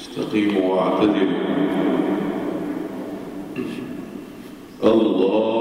استقيموا واعتدلوا. الله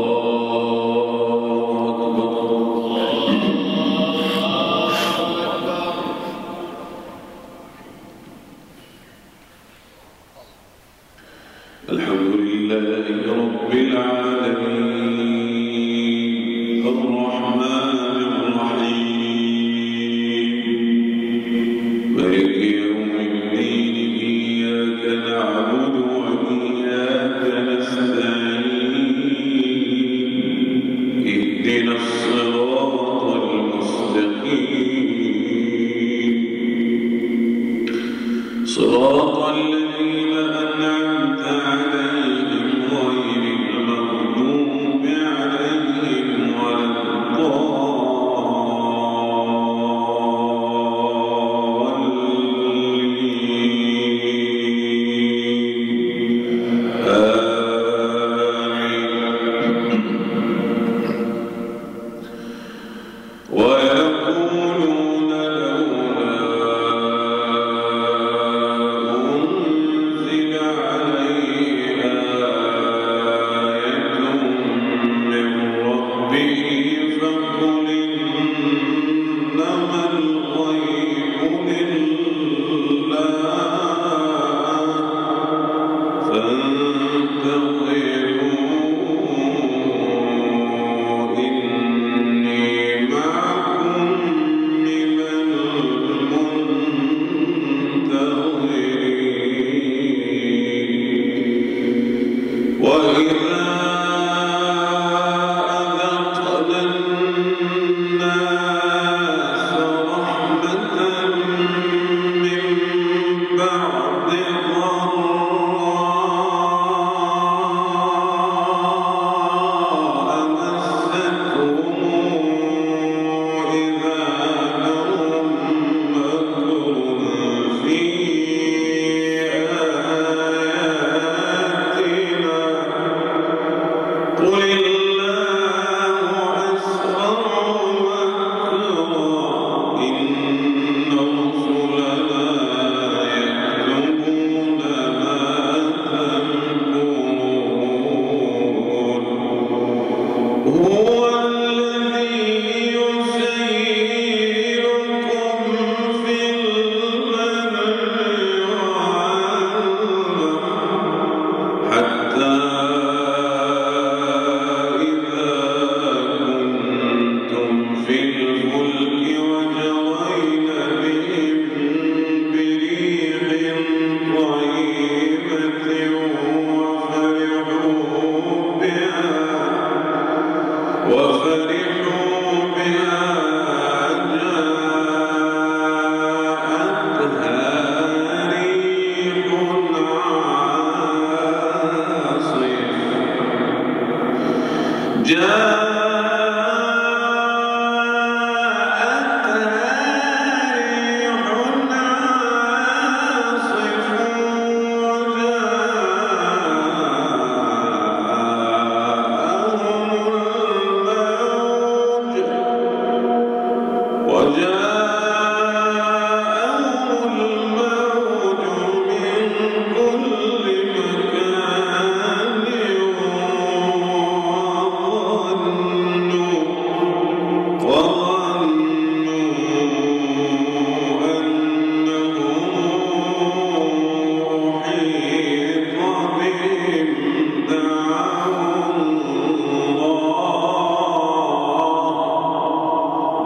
وفرح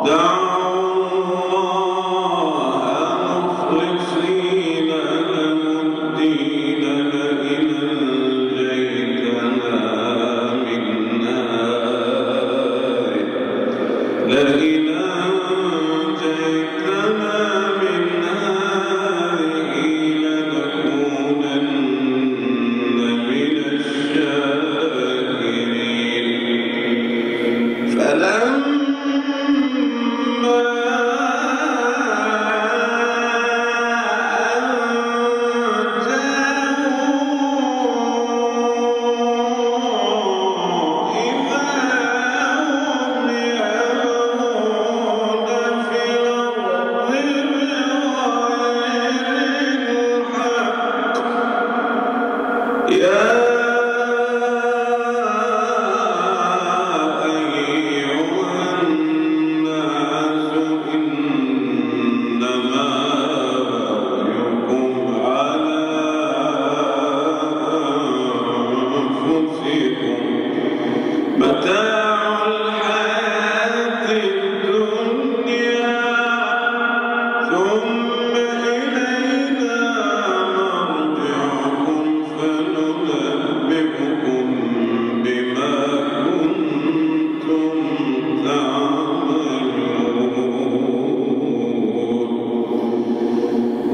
down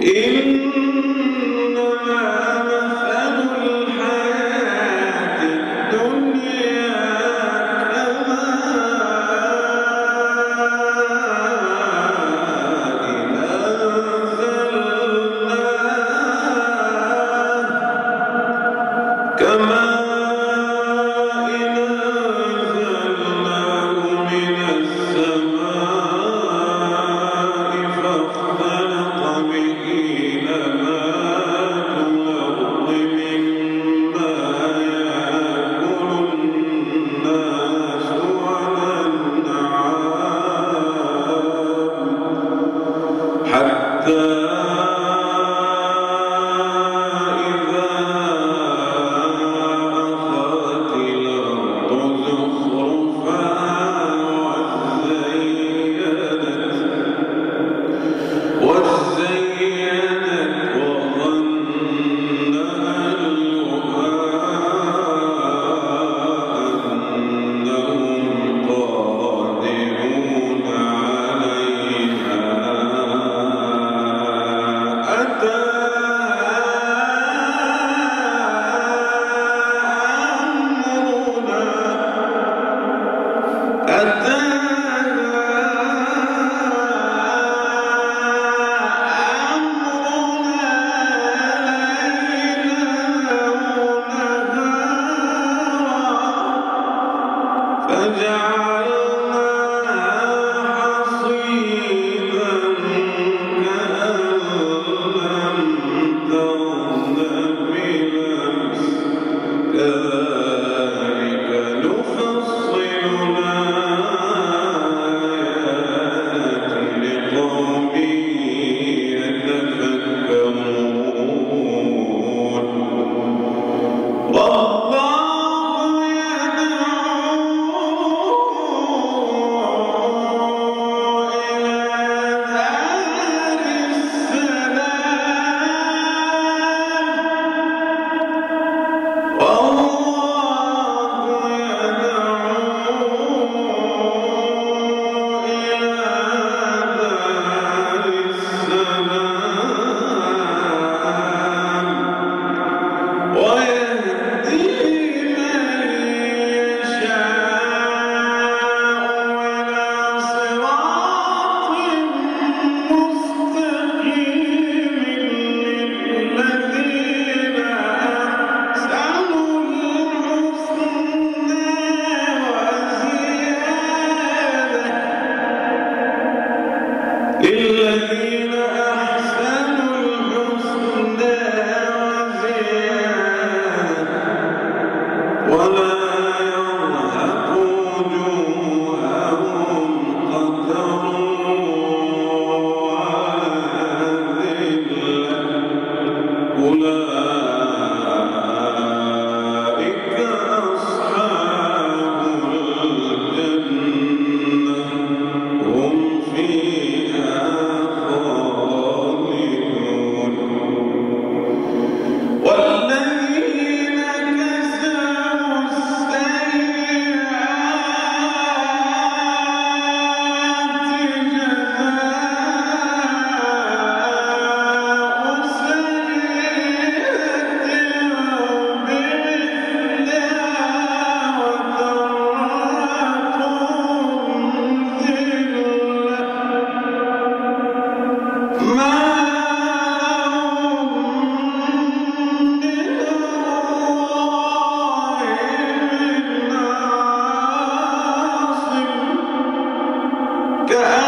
ele وما كأنما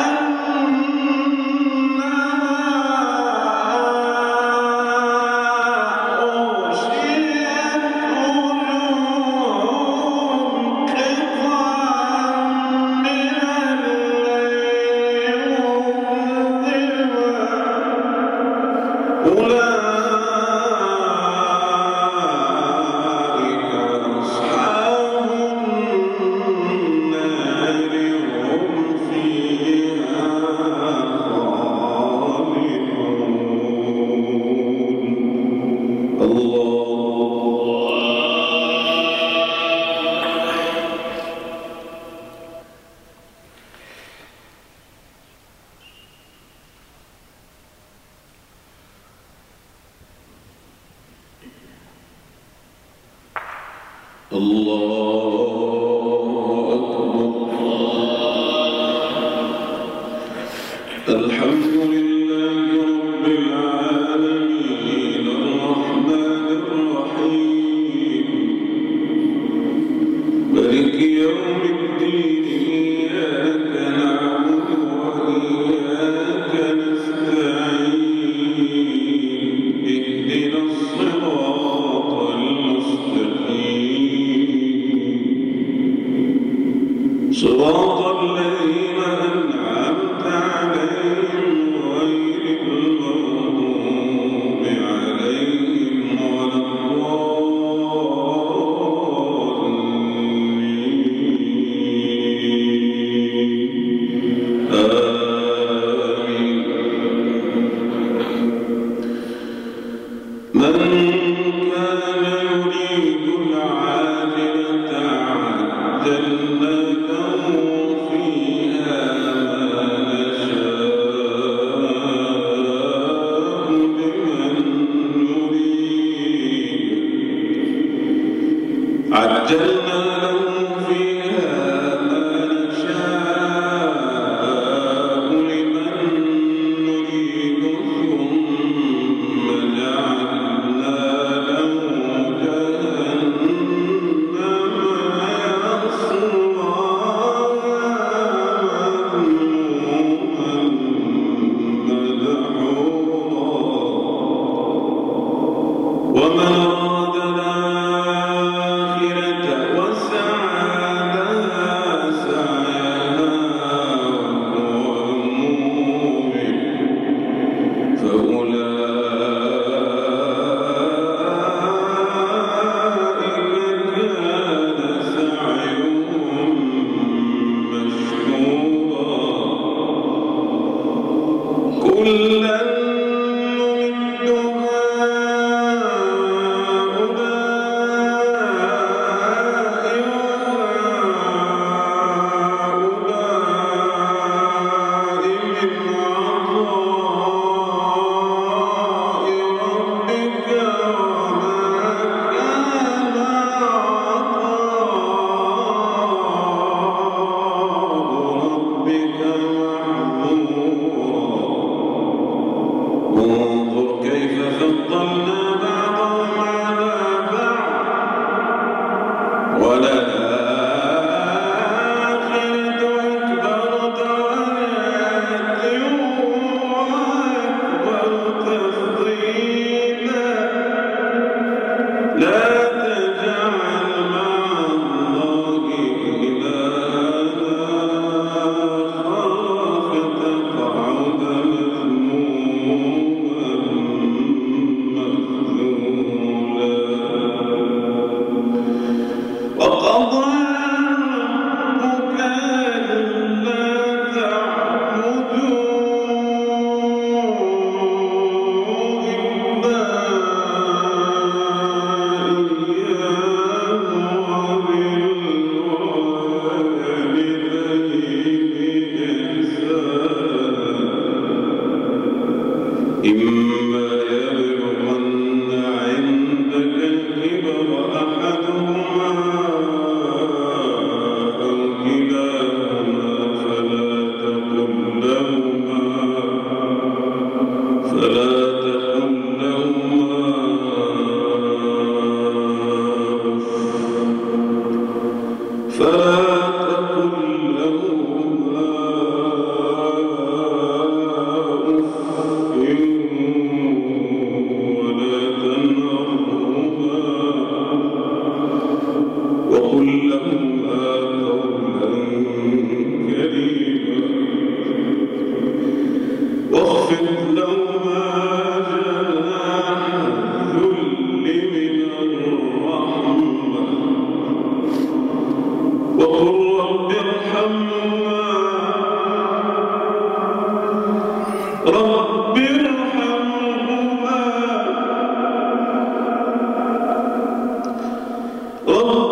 الحمد لله.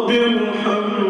رب ارحمنا